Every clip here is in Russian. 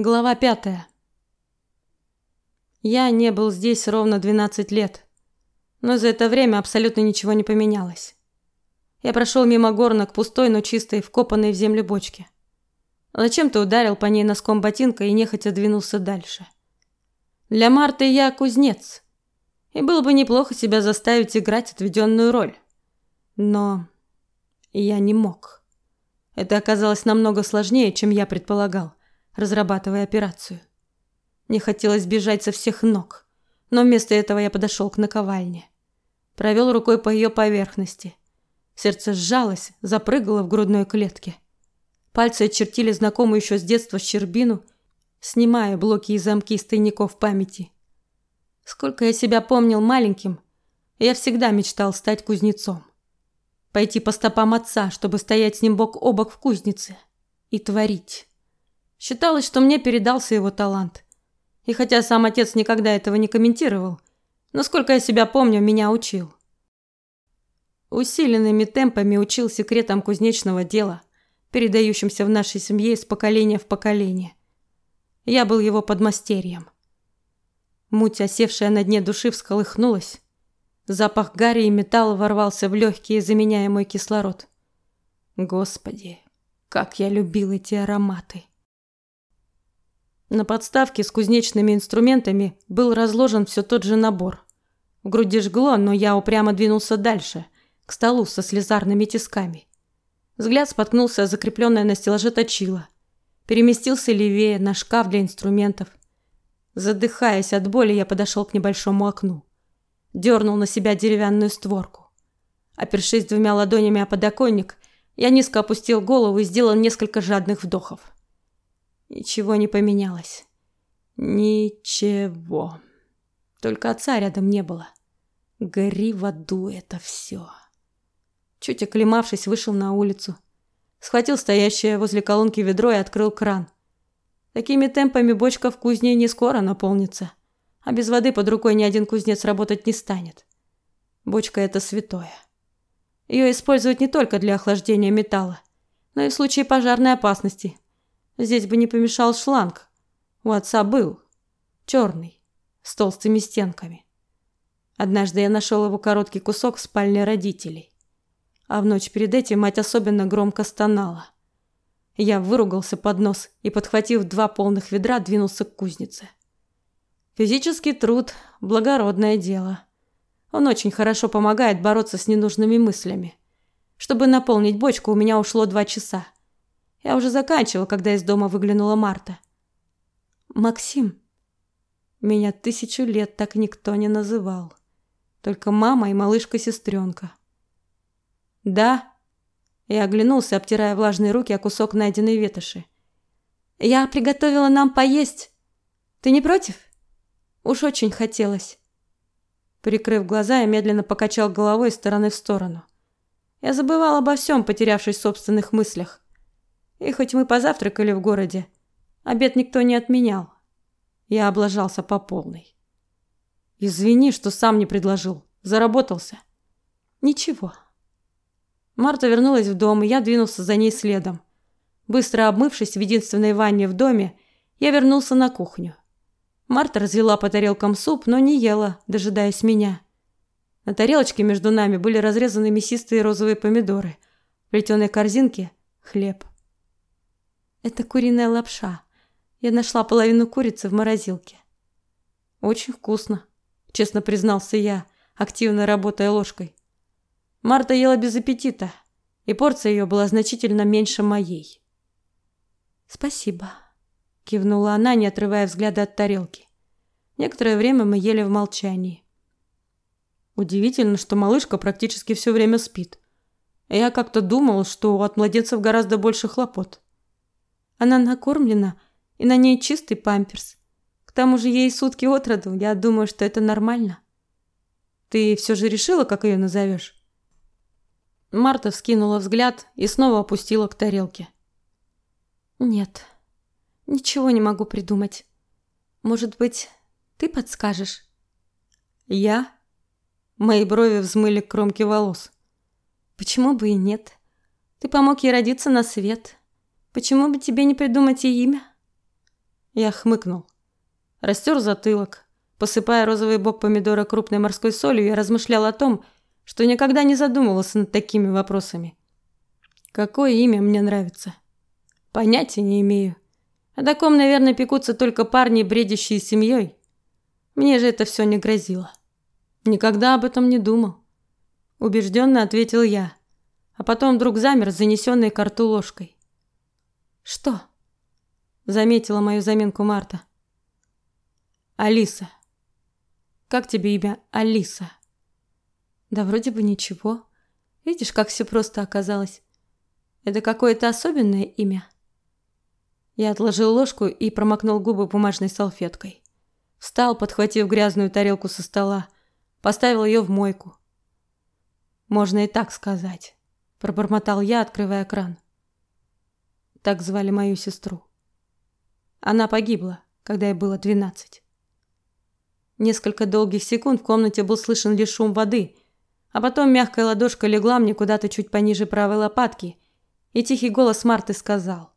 Глава пятая. Я не был здесь ровно 12 лет, но за это время абсолютно ничего не поменялось. Я прошел мимо горна к пустой, но чистой, вкопанной в землю бочке. Зачем-то ударил по ней носком ботинка и нехотя двинулся дальше. Для Марты я кузнец, и было бы неплохо себя заставить играть отведенную роль. Но я не мог. Это оказалось намного сложнее, чем я предполагал, разрабатывая операцию. Не хотелось бежать со всех ног, но вместо этого я подошел к наковальне. Провел рукой по ее поверхности. Сердце сжалось, запрыгало в грудной клетке. Пальцы очертили знакомую еще с детства щербину, снимая блоки и замки из тайников памяти. Сколько я себя помнил маленьким, я всегда мечтал стать кузнецом. Пойти по стопам отца, чтобы стоять с ним бок о бок в кузнице и творить. Считалось, что мне передался его талант. И хотя сам отец никогда этого не комментировал, но сколько я себя помню, меня учил. Усиленными темпами учил секретам кузнечного дела, передающимся в нашей семье из поколения в поколение. Я был его подмастерьем. Муть, осевшая на дне души, всколыхнулась. Запах гари и металла ворвался в легкие, заменяя мой кислород. Господи, как я любил эти ароматы. На подставке с кузнечными инструментами был разложен все тот же набор. В груди жгло, но я упрямо двинулся дальше, к столу со слесарными тисками. Взгляд споткнулся о закрепленное на стеллаже точило. Переместился левее на шкаф для инструментов. Задыхаясь от боли, я подошел к небольшому окну. Дернул на себя деревянную створку. Опершись двумя ладонями о подоконник, я низко опустил голову и сделал несколько жадных вдохов. Ничего не поменялось. Ничего. Только отца рядом не было. Гори в аду это все. Чуть оклемавшись, вышел на улицу. Схватил стоящее возле колонки ведро и открыл кран. Такими темпами бочка в кузне не скоро наполнится. А без воды под рукой ни один кузнец работать не станет. Бочка – это святое. Ее используют не только для охлаждения металла, но и в случае пожарной опасности – Здесь бы не помешал шланг. У отца был. Черный, с толстыми стенками. Однажды я нашел его короткий кусок в спальне родителей. А в ночь перед этим мать особенно громко стонала. Я выругался под нос и, подхватив два полных ведра, двинулся к кузнице. Физический труд – благородное дело. Он очень хорошо помогает бороться с ненужными мыслями. Чтобы наполнить бочку, у меня ушло два часа. Я уже заканчивал, когда из дома выглянула Марта. Максим. Меня тысячу лет так никто не называл. Только мама и малышка-сестренка. Да. Я оглянулся, обтирая влажные руки о кусок найденной ветоши. Я приготовила нам поесть. Ты не против? Уж очень хотелось. Прикрыв глаза, я медленно покачал головой из стороны в сторону. Я забывал обо всем, потерявшись в собственных мыслях. И хоть мы позавтракали в городе, обед никто не отменял. Я облажался по полной. Извини, что сам не предложил. Заработался. Ничего. Марта вернулась в дом, и я двинулся за ней следом. Быстро обмывшись в единственной ванне в доме, я вернулся на кухню. Марта разлила по тарелкам суп, но не ела, дожидаясь меня. На тарелочке между нами были разрезаны мясистые розовые помидоры. В плетеной корзинке – хлеб. Это куриная лапша. Я нашла половину курицы в морозилке. Очень вкусно, честно признался я, активно работая ложкой. Марта ела без аппетита, и порция ее была значительно меньше моей. Спасибо, кивнула она, не отрывая взгляда от тарелки. Некоторое время мы ели в молчании. Удивительно, что малышка практически все время спит. Я как-то думал, что от младенцев гораздо больше хлопот. Она накормлена, и на ней чистый памперс. К тому же ей сутки от роду, я думаю, что это нормально. Ты все же решила, как ее назовешь? Марта вскинула взгляд и снова опустила к тарелке. Нет, ничего не могу придумать. Может быть, ты подскажешь? Я? Мои брови взмыли к кромке волос. Почему бы и нет? Ты помог ей родиться на свет. Почему бы тебе не придумать ей имя? Я хмыкнул. Растер затылок. Посыпая розовый бок помидора крупной морской солью, я размышлял о том, что никогда не задумывался над такими вопросами. Какое имя мне нравится? Понятия не имею. О таком, наверное, пекутся только парни, бредящие семьей. Мне же это все не грозило. Никогда об этом не думал. Убежденно ответил я, а потом вдруг замер, занесенный к рту ложкой. Что? Заметила мою заминку Марта. Алиса. Как тебе имя Алиса? Да вроде бы ничего. Видишь, как все просто оказалось. Это какое-то особенное имя. Я отложил ложку и промокнул губы бумажной салфеткой. Встал, подхватив грязную тарелку со стола, поставил ее в мойку. Можно и так сказать, пробормотал я, открывая кран. Так звали мою сестру. Она погибла, когда ей было двенадцать. Несколько долгих секунд в комнате был слышен лишь шум воды, а потом мягкая ладошка легла мне куда-то чуть пониже правой лопатки, и тихий голос Марты сказал: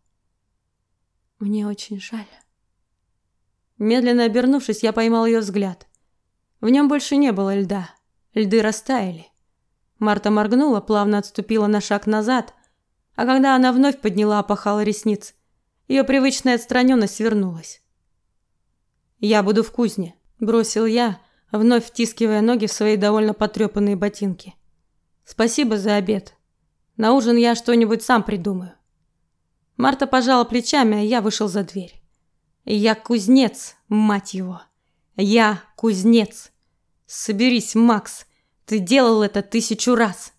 "Мне очень жаль". Медленно обернувшись, я поймал ее взгляд. В нем больше не было льда. Льды растаяли. Марта моргнула, плавно отступила на шаг назад, а когда она вновь подняла опахало ресниц, ее привычная отстраненность вернулась. «Я буду в кузне», – бросил я, вновь втискивая ноги в свои довольно потрепанные ботинки. «Спасибо за обед. На ужин я что-нибудь сам придумаю». Марта пожала плечами, а я вышел за дверь. Я кузнец, мать его. Я кузнец. Соберись, Макс. Ты делал это тысячу раз.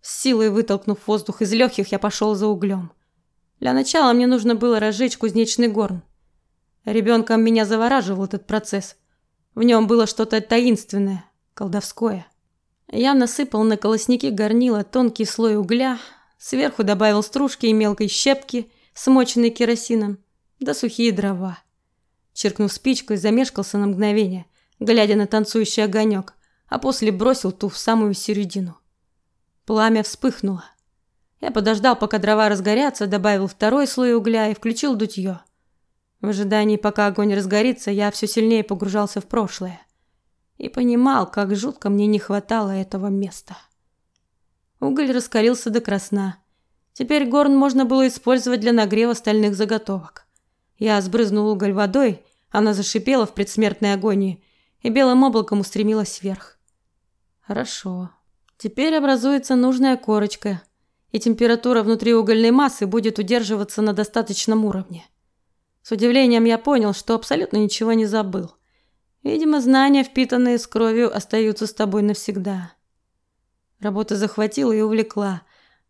С силой вытолкнув воздух из легких, я пошел за углем. Для начала мне нужно было разжечь кузнечный горн. Ребенком меня завораживал этот процесс. В нем было что-то таинственное, колдовское. Я насыпал на колосники горнила тонкий слой угля, сверху добавил стружки и мелкой щепки, смоченной керосином да сухие дрова. Черкнув спичкой, замешкался на мгновение, глядя на танцующий огонек, а после бросил ту в самую середину. Пламя вспыхнуло. Я подождал, пока дрова разгорятся, добавил второй слой угля и включил дутье. В ожидании, пока огонь разгорится, я все сильнее погружался в прошлое и понимал, как жутко мне не хватало этого места. Уголь раскалился до красна. Теперь горн можно было использовать для нагрева стальных заготовок. Я сбрызнул уголь водой, она зашипела в предсмертной агонии и белым облаком устремилась вверх. Хорошо. Теперь образуется нужная корочка, и температура внутри угольной массы будет удерживаться на достаточном уровне. С удивлением я понял, что абсолютно ничего не забыл. Видимо, знания, впитанные с кровью, остаются с тобой навсегда. Работа захватила и увлекла.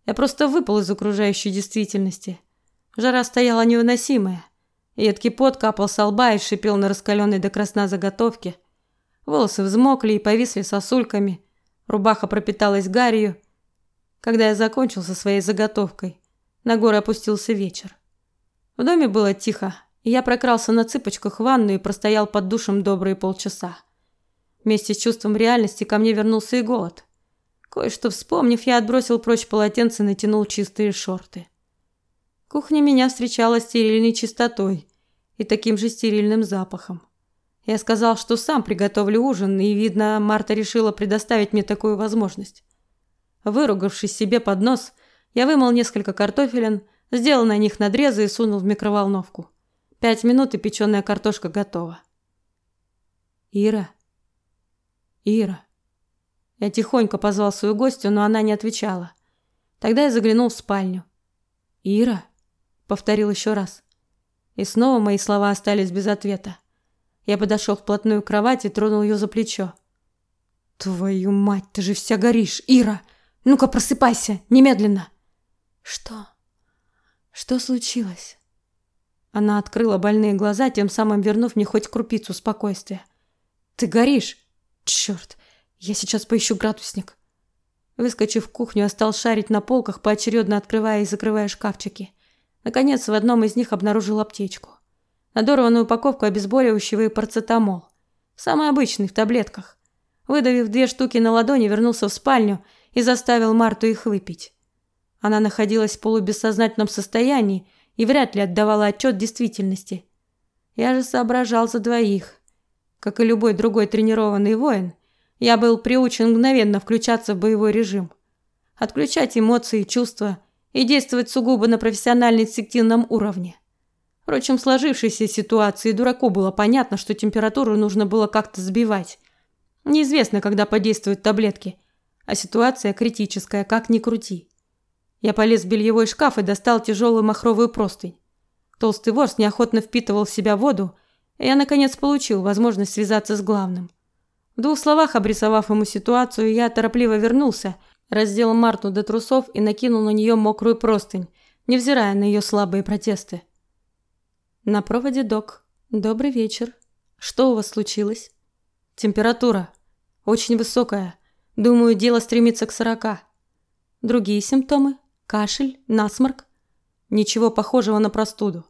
Я просто выпал из окружающей действительности. Жара стояла невыносимая. Едкий пот капал с лба и шипел на раскаленной до красна заготовке. Волосы взмокли и повисли сосульками. Рубаха пропиталась гарью. Когда я закончил со своей заготовкой, на горы опустился вечер. В доме было тихо, и я прокрался на цыпочках в ванну и простоял под душем добрые полчаса. Вместе с чувством реальности ко мне вернулся и голод. Кое-что вспомнив, я отбросил прочь полотенце и натянул чистые шорты. Кухня меня встречала стерильной чистотой и таким же стерильным запахом. Я сказал, что сам приготовлю ужин, и, видно, Марта решила предоставить мне такую возможность. Выругавшись себе под нос, я вымыл несколько картофелин, сделал на них надрезы и сунул в микроволновку. Пять минут и печеная картошка готова. Ира. Ира. Я тихонько позвал свою гостью, но она не отвечала. Тогда я заглянул в спальню. Ира повторил еще раз. И снова мои слова остались без ответа. Я подошел вплотную к кровати и тронул ее за плечо. Твою мать, ты же вся горишь, Ира. Ну-ка просыпайся, немедленно. Что? Что случилось? Она открыла больные глаза, тем самым вернув мне хоть крупицу спокойствия. Ты горишь? Черт, я сейчас поищу градусник. Выскочив в кухню, я стал шарить на полках, поочередно открывая и закрывая шкафчики. Наконец, в одном из них обнаружил аптечку. Надорванную упаковку обезболивающего и парацетамол. Самый обычный, в таблетках. Выдавив две штуки на ладони, вернулся в спальню и заставил Марту их выпить. Она находилась в полубессознательном состоянии и вряд ли отдавала отчет действительности. Я же соображал за двоих. Как и любой другой тренированный воин, я был приучен мгновенно включаться в боевой режим, отключать эмоции и чувства и действовать сугубо на профессионально-инстинктивном уровне. Впрочем, в сложившейся ситуации дураку было понятно, что температуру нужно было как-то сбивать. Неизвестно, когда подействуют таблетки, а ситуация критическая, как ни крути. Я полез в бельевой шкаф и достал тяжелую махровую простынь. Толстый ворс неохотно впитывал в себя воду, и я, наконец, получил возможность связаться с главным. В двух словах обрисовав ему ситуацию, я торопливо вернулся, раздел Марту до трусов и накинул на нее мокрую простынь, невзирая на ее слабые протесты. На проводе док. Добрый вечер. Что у вас случилось? Температура. Очень высокая. Думаю, дело стремится к сорока. Другие симптомы? Кашель, насморк? Ничего похожего на простуду.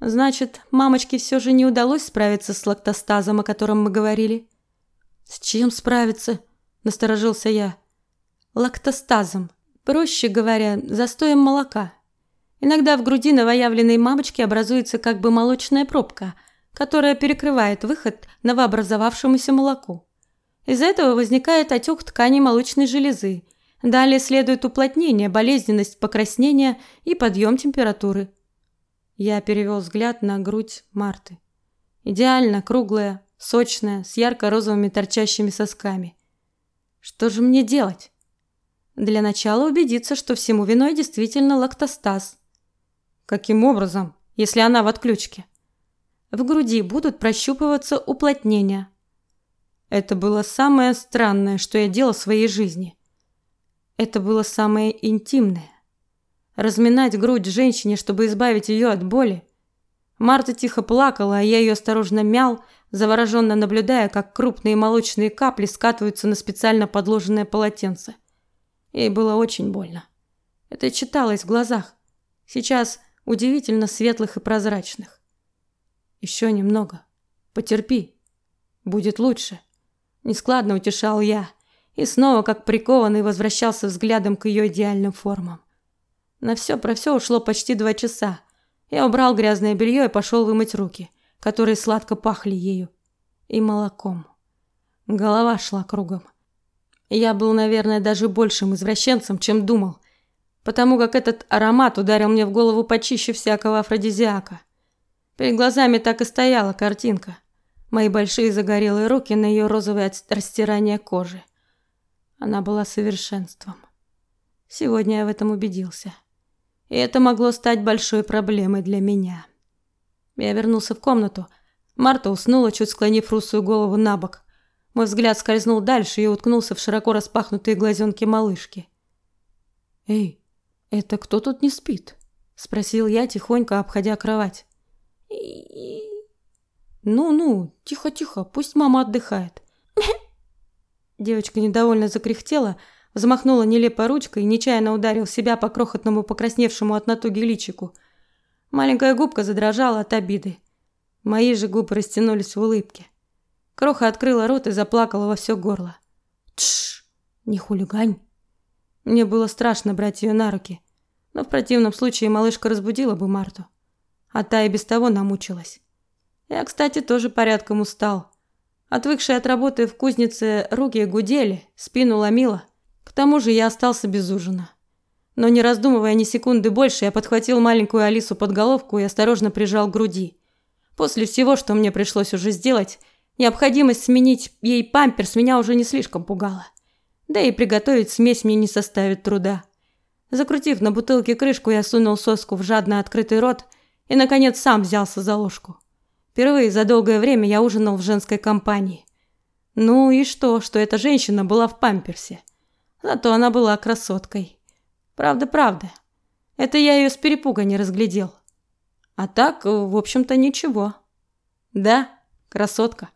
Значит, мамочке все же не удалось справиться с лактостазом, о котором мы говорили. С чем справиться? Насторожился я. Лактостазом. Проще говоря, застоем молока. Иногда в груди новоявленной мамочки образуется как бы молочная пробка, которая перекрывает выход новообразовавшемуся молоку. Из-за этого возникает отек ткани молочной железы. Далее следует уплотнение, болезненность, покраснение и подъем температуры. Я перевел взгляд на грудь Марты. Идеально круглая, сочная, с ярко-розовыми торчащими сосками. Что же мне делать? Для начала убедиться, что всему виной действительно лактостаз. Каким образом, если она в отключке? В груди будут прощупываться уплотнения. Это было самое странное, что я делал в своей жизни. Это было самое интимное разминать грудь женщине, чтобы избавить ее от боли. Марта тихо плакала, а я ее осторожно мял, завороженно наблюдая, как крупные молочные капли скатываются на специально подложенное полотенце. Ей было очень больно. Это читалось в глазах, сейчас удивительно светлых и прозрачных. Еще немного. Потерпи. Будет лучше. Нескладно утешал я и снова, как прикованный, возвращался взглядом к ее идеальным формам. На все про все ушло почти два часа. Я убрал грязное белье и пошел вымыть руки, которые сладко пахли ею. И молоком. Голова шла кругом. Я был, наверное, даже большим извращенцем, чем думал, потому как этот аромат ударил мне в голову почище всякого афродизиака. Перед глазами так и стояла картинка. Мои большие загорелые руки на ее розовое от растирания кожи. Она была совершенством. Сегодня я в этом убедился. И это могло стать большой проблемой для меня. Я вернулся в комнату. Марта уснула, чуть склонив русую голову на бок. Мой взгляд скользнул дальше и уткнулся в широко распахнутые глазенки малышки. «Эй, это кто тут не спит?» – спросил я, тихонько обходя кровать. «Ну-ну, тихо-тихо, пусть мама отдыхает». Девочка недовольно закряхтела, взмахнула нелепой ручкой и нечаянно ударил себя по крохотному покрасневшему от натуги личику. Маленькая губка задрожала от обиды. Мои же губы растянулись в улыбке. Кроха открыла рот и заплакала во все горло. Тш, не хулигань. Мне было страшно брать ее на руки, но в противном случае малышка разбудила бы Марту, а та и без того намучилась. Я, кстати, тоже порядком устал. Отвыкшие от работы в кузнице руки гудели, спину ломило. К тому же я остался без ужина. Но не раздумывая ни секунды больше, я подхватил маленькую Алису под головку и осторожно прижал к груди. После всего, что мне пришлось уже сделать, необходимость сменить ей памперс меня уже не слишком пугала. Да и приготовить смесь мне не составит труда. Закрутив на бутылке крышку, я сунул соску в жадно открытый рот и, наконец, сам взялся за ложку. Впервые за долгое время я ужинал в женской компании. Ну и что, что эта женщина была в памперсе? Зато она была красоткой. Правда-правда. Это я ее с перепуга не разглядел. А так, в общем-то, ничего. Да, красотка.